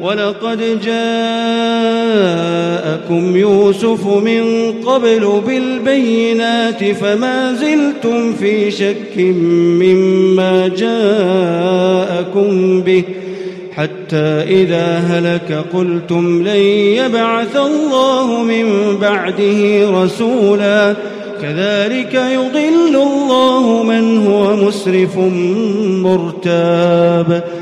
ولقد جاءكم يوسف من قبل بالبينات فما زلتم في شك مما جاءكم به حتى إذا هلك قلتم لن يبعث الله من بعده رسولا كذلك يضل الله من هو مسرف مرتاب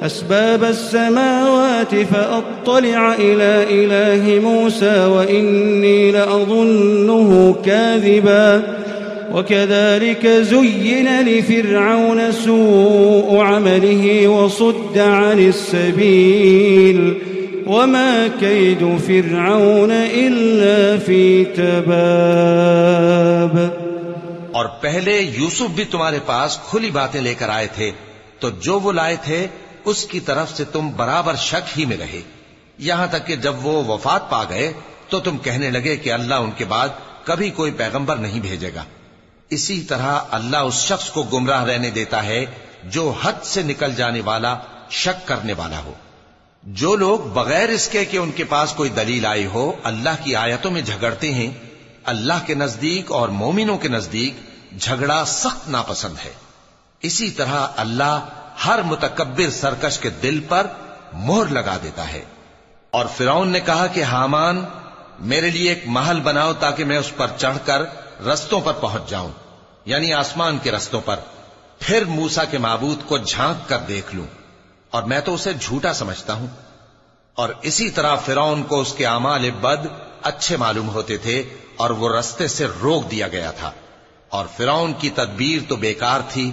أسباب السماوات فأطلع إلى إله موسى وإني لأظنه كاذبا وكذلك زين لفرعون سوء عمله وصد عن السبيل وما كيد فرعون إلا في تباب اور پہلے یوسف بھی تمہارے پاس کھلی باتیں لے کر آئے تھے تو جو وہ لائے تھے اس کی طرف سے تم برابر شک ہی میں رہے۔ یہاں تک کہ جب وہ وفات پا گئے، تو تم کہنے لگے کہ اللہ ان کے بعد کبھی کوئی پیغمبر نہیں بھیجے گا۔ اسی طرح اللہ اس شخص کو گمراہ رہنے دیتا ہے جو حد سے نکل جانے والا، شک کرنے والا ہو۔ جو لوگ بغیر اس کے کہ ان کے پاس کوئی دلیل آئی ہو، اللہ کی آیتوں میں جھگڑتے ہیں۔ اللہ کے نزدیک اور مومنوں کے نزدیک جھگڑا سخت ناپسند ہے۔ اسی طرح اللہ ہر متکبر سرکش کے دل پر مہر لگا دیتا ہے۔ اور فرعون نے کہا کہ حامان، میرے لیے ایک محل بناؤ تاکہ میں اس پر چڑھ کر رستوں پر پہنچ جاؤں یعنی آسمان کے رستوں پر۔ پھر موسا کے معبود کو جھانک کر دیکھ لوں، اور میں تو اسے جھوٹا سمجھتا ہوں۔ اور اسی طرح فرعون کو اس کے اعمال بد اچھے معلوم ہوتے تھے اور وہ رستے سے روک دیا گیا تھا۔ اور فرعون کی تدبیر تو بیکار تھی۔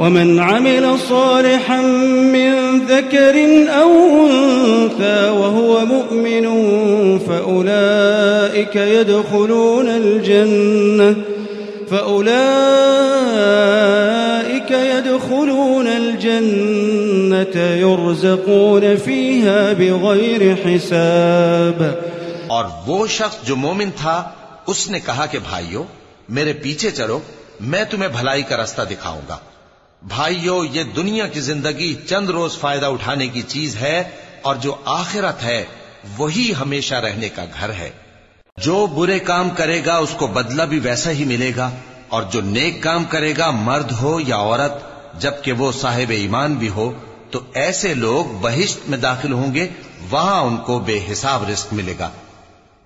ومن عمل صالحا من ذكر أو أنثى وهو مؤمن فأولئك يدخلون الجنة فأولئك يدخلون الجنة يرزقون فيها بغير حساب. اور وہ شخص جو مومن تھا، اس نے کہا کہ بھائیو، میرے پیچھے چلو، میں تمہیں بھلائی کا رستہ دکھاؤں گا۔ بھائیو، یہ دنیا کی زندگی چند روز فائدہ اٹھانے کی چیز ہے اور جو آخرت ہے، وہی ہمیشہ رہنے کا گھر ہے۔ جو برے کام کرے گا، اس کو بدلہ بھی ویسا ہی ملے گا۔ اور جو نیک کام کرے گا، مرد ہو یا عورت، جبکہ وہ صاحب ایمان بھی ہو، تو ایسے لوگ بہشت میں داخل ہوں گے، وہاں ان کو بے حساب رزق ملے گا۔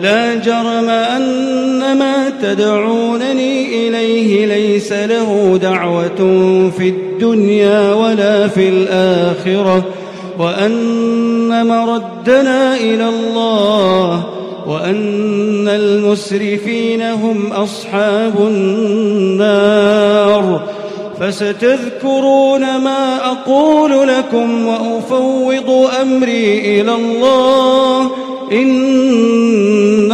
لا جرم أن ما تدعونني إليه ليس له دعوة في الدنيا ولا في الآخرة، وأن مردنا إلى الله، وأن المسرفين هم أصحاب النار. فستذكرون ما أقول لكم وأفوض أمري إلى الله، إن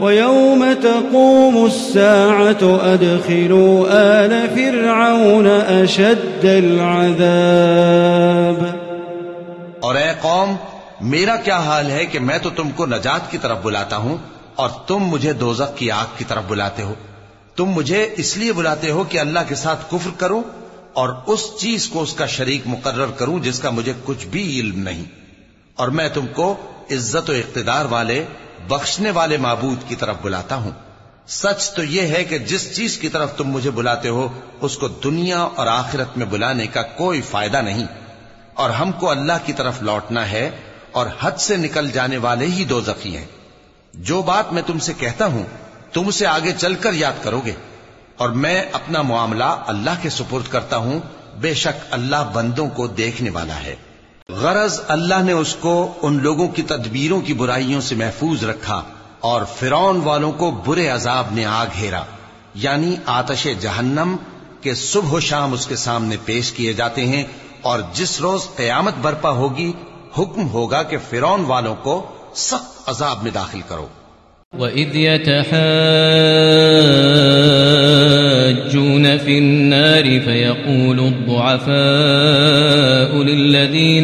ويوم تقوم الساعة أدخلوا آل فرعون أشد العذاب اور اے قوم، میرا کیا حال ہے کہ میں تو تم کو نجات کی طرف بلاتا ہوں اور تم مجھے دوزخ کی آگ کی طرف بلاتے ہو۔ تم مجھے اس لیے بلاتے ہو کہ اللہ کے ساتھ کفر کرو اور اس چیز کو اس کا شریک مقرر کروں جس کا مجھے کچھ بھی علم نہیں۔ اور میں تم کو عزت و اقتدار والے بخشنے والے معبود کی طرف بلاتا ہوں۔ سچ تو یہ ہے کہ جس چیز کی طرف تم مجھے بلاتے ہو، اس کو دنیا اور آخرت میں بلانے کا کوئی فائدہ نہیں۔ اور ہم کو اللہ کی طرف لوٹنا ہے اور حد سے نکل جانے والے ہی دو زخی ہیں۔ جو بات میں تم سے کہتا ہوں، تم اسے آگے چل کر یاد کرو گے۔ اور میں اپنا معاملہ اللہ کے سپرد کرتا ہوں، بے شک اللہ بندوں کو دیکھنے والا ہے۔ غرض اللہ نے اس کو ان لوگوں کی تدبیروں کی برائیوں سے محفوظ رکھا اور فرون والوں کو برے عذاب نے آ گھیرا۔ یعنی آتش جہنم کے صبح و شام اس کے سامنے پیش کیے جاتے ہیں اور جس روز قیامت برپا ہوگی، حکم ہوگا کہ فرون والوں کو سخت عذاب میں داخل کرو۔ وَإِذْ يَتَحَاجُّونَ فِي النَّارِ فَيَقُولُ الضُّعَفَاءُ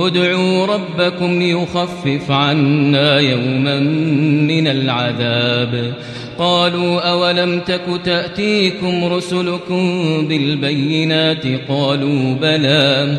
ادعوا ربكم يخفف عنا يوما من العذاب. قالوا أولم تك تأتيكم رسلكم بالبينات؟ قالوا بلى.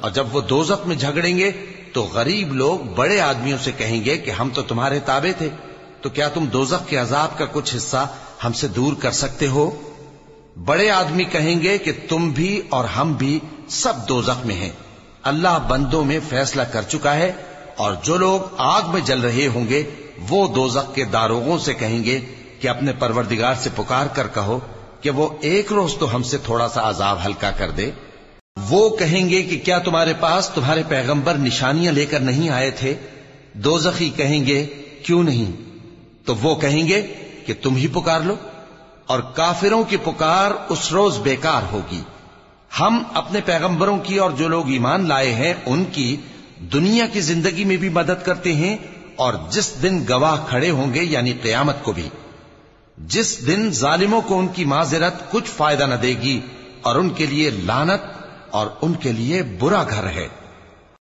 اور جب وہ دوزخ میں جھگڑیں گے تو غریب لوگ بڑے آدمیوں سے کہیں گے کہ ہم تو تمہارے تابع تھے۔ تو کیا تم دوزخ کے عذاب کا کچھ حصہ ہم سے دور کر سکتے ہو؟ بڑے آدمی کہیں گے کہ تم بھی اور ہم بھی سب دوزخ میں ہیں۔ اللہ بندوں میں فیصلہ کر چکا ہے اور جو لوگ آگ میں جل رہے ہوں گے، وہ دوزخ کے داروغوں سے کہیں گے کہ اپنے پروردگار سے پکار کر کہو کہ وہ ایک روز تو ہم سے تھوڑا سا عذاب ہلکا کر دے۔ وہ کہیں گے کہ کیا تمہارے پاس تمہارے پیغمبر نشانیاں لے کر نہیں آئے تھے؟ دوزخی کہیں گے، کیوں نہیں؟ تو وہ کہیں گے کہ تم ہی پکار لو، اور کافروں کی پکار اس روز بیکار ہوگی۔ ہم اپنے پیغمبروں کی اور جو لوگ ایمان لائے ہیں، ان کی دنیا کی زندگی میں بھی مدد کرتے ہیں، اور جس دن گواہ کھڑے ہوں گے یعنی قیامت کو بھی۔ جس دن ظالموں کو ان کی معذرت کچھ فائدہ نہ دے گی، اور ان کے لیے لانت اور ان کے لیے برا گھر ہے۔